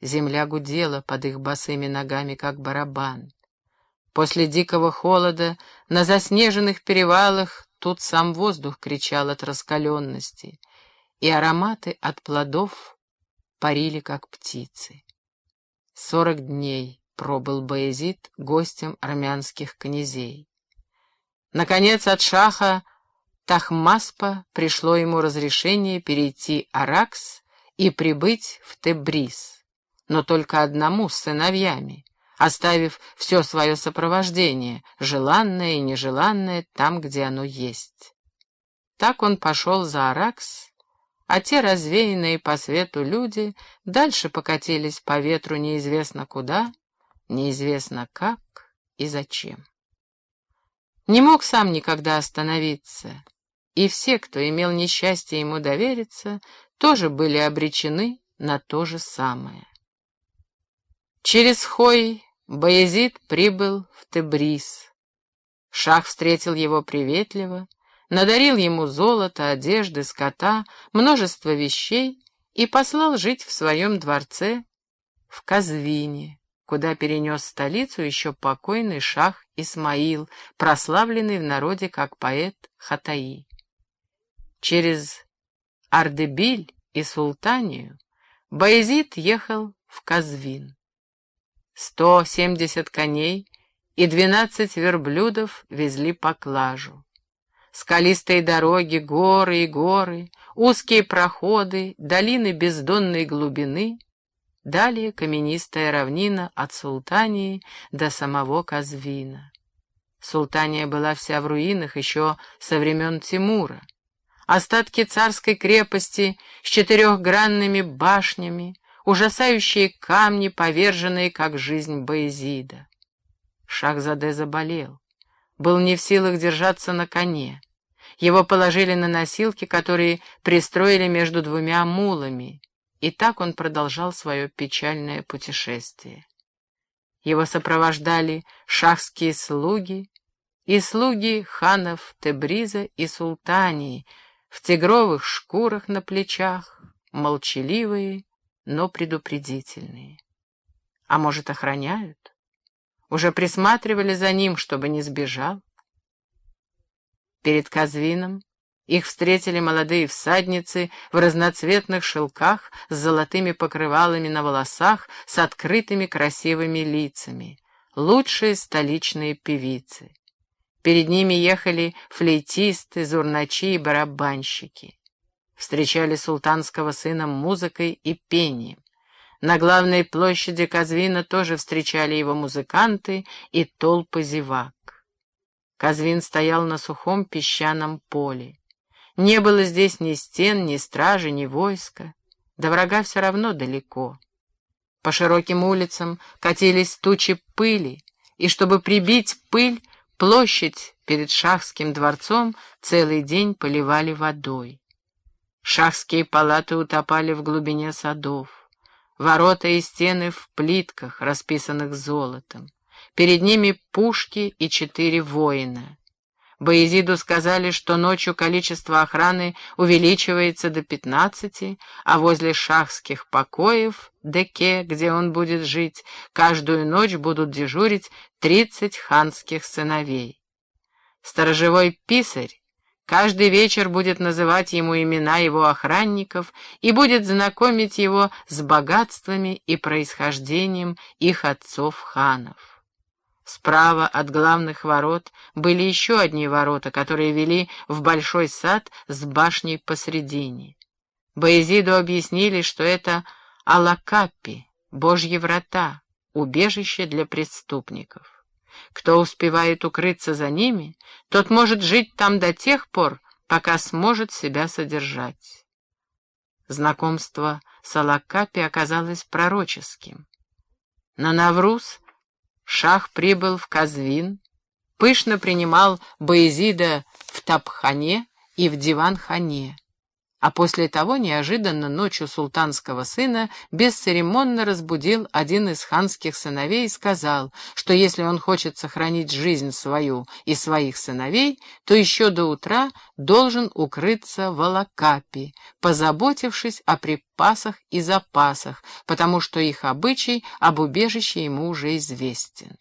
Земля гудела под их босыми ногами, как барабан. После дикого холода на заснеженных перевалах тут сам воздух кричал от раскаленности, и ароматы от плодов парили, как птицы. Сорок дней пробыл Баязид гостем армянских князей. Наконец от шаха Тахмаспа пришло ему разрешение перейти Аракс и прибыть в Тебриз, но только одному с сыновьями, оставив все свое сопровождение, желанное и нежеланное, там, где оно есть. Так он пошел за Аракс, а те развеянные по свету люди дальше покатились по ветру неизвестно куда, неизвестно как и зачем. Не мог сам никогда остановиться, и все, кто имел несчастье ему довериться, тоже были обречены на то же самое. Через Хой Баязид прибыл в Тебриз. Шах встретил его приветливо, надарил ему золото, одежды, скота, множество вещей и послал жить в своем дворце в Казвине, куда перенес столицу еще покойный шах Исмаил, прославленный в народе как поэт Хатаи. Через Ардебиль и Султанию Баязид ехал в Казвин. Сто семьдесят коней и двенадцать верблюдов везли поклажу. Скалистые дороги, горы и горы, узкие проходы, долины бездонной глубины, далее каменистая равнина от Султании до самого Казвина. Султания была вся в руинах еще со времен Тимура. Остатки царской крепости с четырехгранными башнями, ужасающие камни, поверженные, как жизнь Боязида. Шахзаде заболел, был не в силах держаться на коне. Его положили на носилки, которые пристроили между двумя мулами, и так он продолжал свое печальное путешествие. Его сопровождали шахские слуги и слуги ханов Тебриза и Султании в тигровых шкурах на плечах, молчаливые но предупредительные. А может, охраняют? Уже присматривали за ним, чтобы не сбежал? Перед Казвином их встретили молодые всадницы в разноцветных шелках с золотыми покрывалами на волосах, с открытыми красивыми лицами. Лучшие столичные певицы. Перед ними ехали флейтисты, зурначи и барабанщики встречали султанского сына музыкой и пением. На главной площади Казвина тоже встречали его музыканты и толпы зевак. Казвин стоял на сухом песчаном поле. Не было здесь ни стен, ни стражи, ни войска. До врага все равно далеко. По широким улицам катились тучи пыли, и чтобы прибить пыль, площадь перед шахским дворцом целый день поливали водой. Шахские палаты утопали в глубине садов. Ворота и стены в плитках, расписанных золотом. Перед ними пушки и четыре воина. Боязиду сказали, что ночью количество охраны увеличивается до пятнадцати, а возле шахских покоев, Деке, где он будет жить, каждую ночь будут дежурить тридцать ханских сыновей. Сторожевой писарь Каждый вечер будет называть ему имена его охранников и будет знакомить его с богатствами и происхождением их отцов-ханов. Справа от главных ворот были еще одни ворота, которые вели в большой сад с башней посредине. Боязиду объяснили, что это Алакапи, божьи врата, убежище для преступников. Кто успевает укрыться за ними, тот может жить там до тех пор, пока сможет себя содержать. Знакомство с Алакапи оказалось пророческим. На Навруз шах прибыл в Казвин, пышно принимал Боязида в Тапхане и в Диван-хане. А после того неожиданно ночью султанского сына бесцеремонно разбудил один из ханских сыновей и сказал, что если он хочет сохранить жизнь свою и своих сыновей, то еще до утра должен укрыться в Алакапи, позаботившись о припасах и запасах, потому что их обычай об убежище ему уже известен.